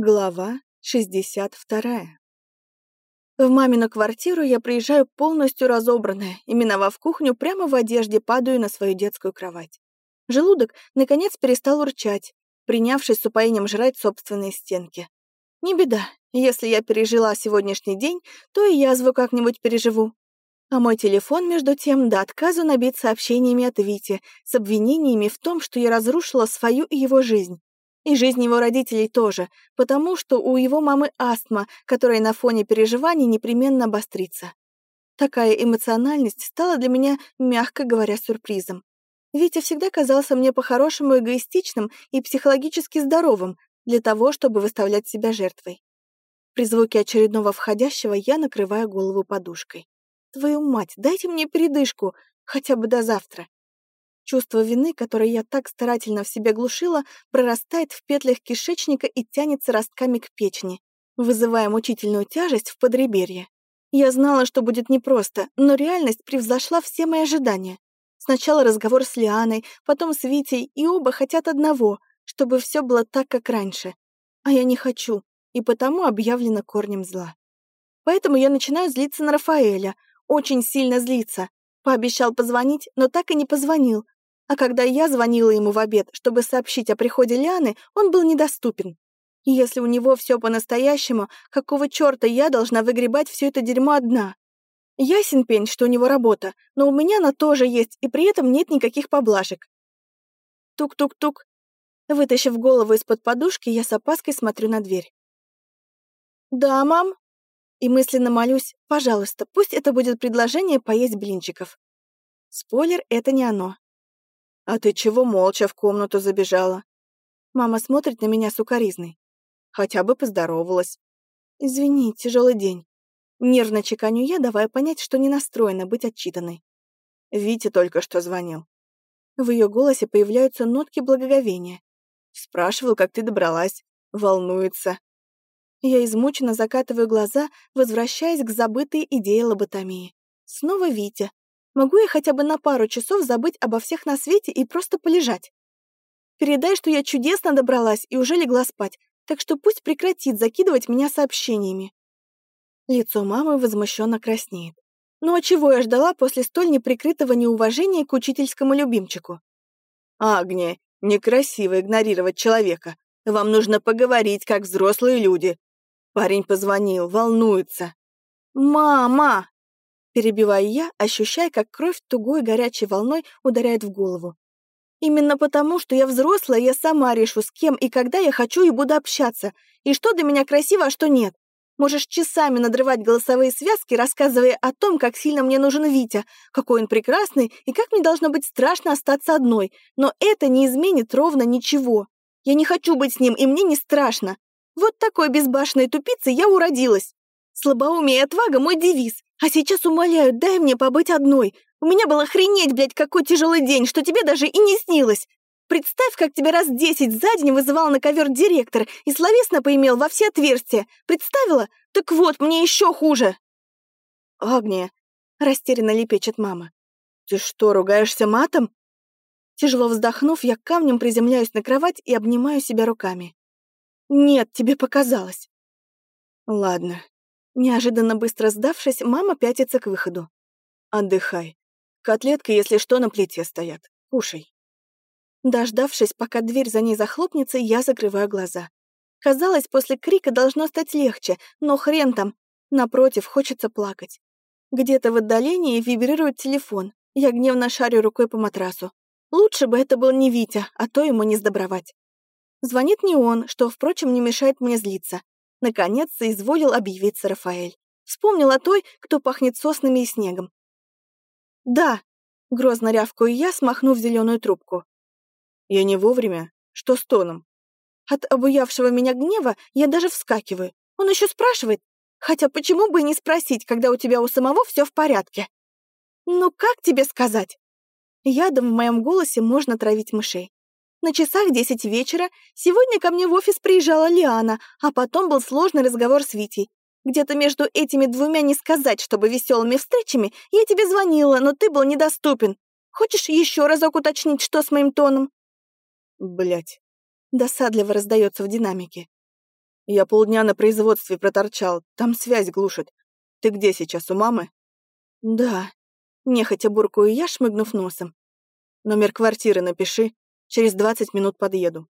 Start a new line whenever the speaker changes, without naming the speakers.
Глава 62. В мамину квартиру я приезжаю полностью разобранная и, миновав кухню, прямо в одежде падаю на свою детскую кровать. Желудок, наконец, перестал урчать, принявшись с упоением жрать собственные стенки. Не беда, если я пережила сегодняшний день, то и язву как-нибудь переживу. А мой телефон, между тем, до отказа набит сообщениями от Вити с обвинениями в том, что я разрушила свою и его жизнь и жизнь его родителей тоже, потому что у его мамы астма, которая на фоне переживаний непременно обострится. Такая эмоциональность стала для меня, мягко говоря, сюрпризом. Витя всегда казался мне по-хорошему эгоистичным и психологически здоровым для того, чтобы выставлять себя жертвой. При звуке очередного входящего я накрываю голову подушкой. «Твою мать, дайте мне передышку, хотя бы до завтра». Чувство вины, которое я так старательно в себе глушила, прорастает в петлях кишечника и тянется ростками к печени, вызывая мучительную тяжесть в подреберье. Я знала, что будет непросто, но реальность превзошла все мои ожидания. Сначала разговор с Лианой, потом с Витей, и оба хотят одного, чтобы все было так, как раньше. А я не хочу, и потому объявлено корнем зла. Поэтому я начинаю злиться на Рафаэля, очень сильно злиться. Пообещал позвонить, но так и не позвонил, а когда я звонила ему в обед, чтобы сообщить о приходе Ляны, он был недоступен. И если у него все по-настоящему, какого черта я должна выгребать все это дерьмо одна? Ясен пень, что у него работа, но у меня она тоже есть, и при этом нет никаких поблажек. Тук-тук-тук. Вытащив голову из-под подушки, я с опаской смотрю на дверь. «Да, мам?» И мысленно молюсь, пожалуйста, пусть это будет предложение поесть блинчиков. Спойлер, это не оно. «А ты чего молча в комнату забежала?» Мама смотрит на меня сукоризной. Хотя бы поздоровалась. «Извини, тяжелый день». Нервно чеканю я, давая понять, что не настроена быть отчитанной. Витя только что звонил. В ее голосе появляются нотки благоговения. Спрашивал, как ты добралась. Волнуется. Я измученно закатываю глаза, возвращаясь к забытой идее лоботомии. Снова Витя, Могу я хотя бы на пару часов забыть обо всех на свете и просто полежать? Передай, что я чудесно добралась и уже легла спать, так что пусть прекратит закидывать меня сообщениями. Лицо мамы возмущенно краснеет. Ну а чего я ждала после столь неприкрытого неуважения к учительскому любимчику? Агния, некрасиво игнорировать человека. Вам нужно поговорить, как взрослые люди. Парень позвонил, волнуется. «Мама!» Перебиваю я, ощущая, как кровь тугой горячей волной ударяет в голову. Именно потому, что я взрослая, я сама решу, с кем и когда я хочу и буду общаться, и что для меня красиво, а что нет. Можешь часами надрывать голосовые связки, рассказывая о том, как сильно мне нужен Витя, какой он прекрасный и как мне должно быть страшно остаться одной, но это не изменит ровно ничего. Я не хочу быть с ним, и мне не страшно. Вот такой безбашенной тупицей я уродилась. Слабоумие и отвага — мой девиз, а сейчас умоляю, дай мне побыть одной. У меня было охренеть, блядь, какой тяжелый день, что тебе даже и не снилось. Представь, как тебя раз десять за день вызывал на ковер директор и словесно поимел во все отверстия. Представила? Так вот, мне еще хуже. Агния, растерянно лепечет мама. Ты что, ругаешься матом? Тяжело вздохнув, я камнем приземляюсь на кровать и обнимаю себя руками. Нет, тебе показалось. Ладно, Неожиданно быстро сдавшись, мама пятится к выходу. «Отдыхай. Котлетки, если что, на плите стоят. Кушай». Дождавшись, пока дверь за ней захлопнется, я закрываю глаза. Казалось, после крика должно стать легче, но хрен там. Напротив, хочется плакать. Где-то в отдалении вибрирует телефон. Я гневно шарю рукой по матрасу. Лучше бы это был не Витя, а то ему не сдобровать. Звонит не он, что, впрочем, не мешает мне злиться. Наконец соизволил объявиться Рафаэль. Вспомнил о той, кто пахнет соснами и снегом. «Да», — грозно рявкаю я, смахнув зеленую трубку. «Я не вовремя? Что с тоном?» От обуявшего меня гнева я даже вскакиваю. Он еще спрашивает, хотя почему бы и не спросить, когда у тебя у самого все в порядке? «Ну как тебе сказать?» Ядом в моем голосе можно травить мышей. На часах десять вечера сегодня ко мне в офис приезжала Лиана, а потом был сложный разговор с Витей. Где-то между этими двумя не сказать, чтобы веселыми встречами, я тебе звонила, но ты был недоступен. Хочешь еще разок уточнить, что с моим тоном? Блять. Досадливо раздается в динамике. Я полдня на производстве проторчал, там связь глушит. Ты где сейчас, у мамы? Да. Нехотя буркую я, шмыгнув носом. Номер квартиры напиши, через двадцать минут подъеду.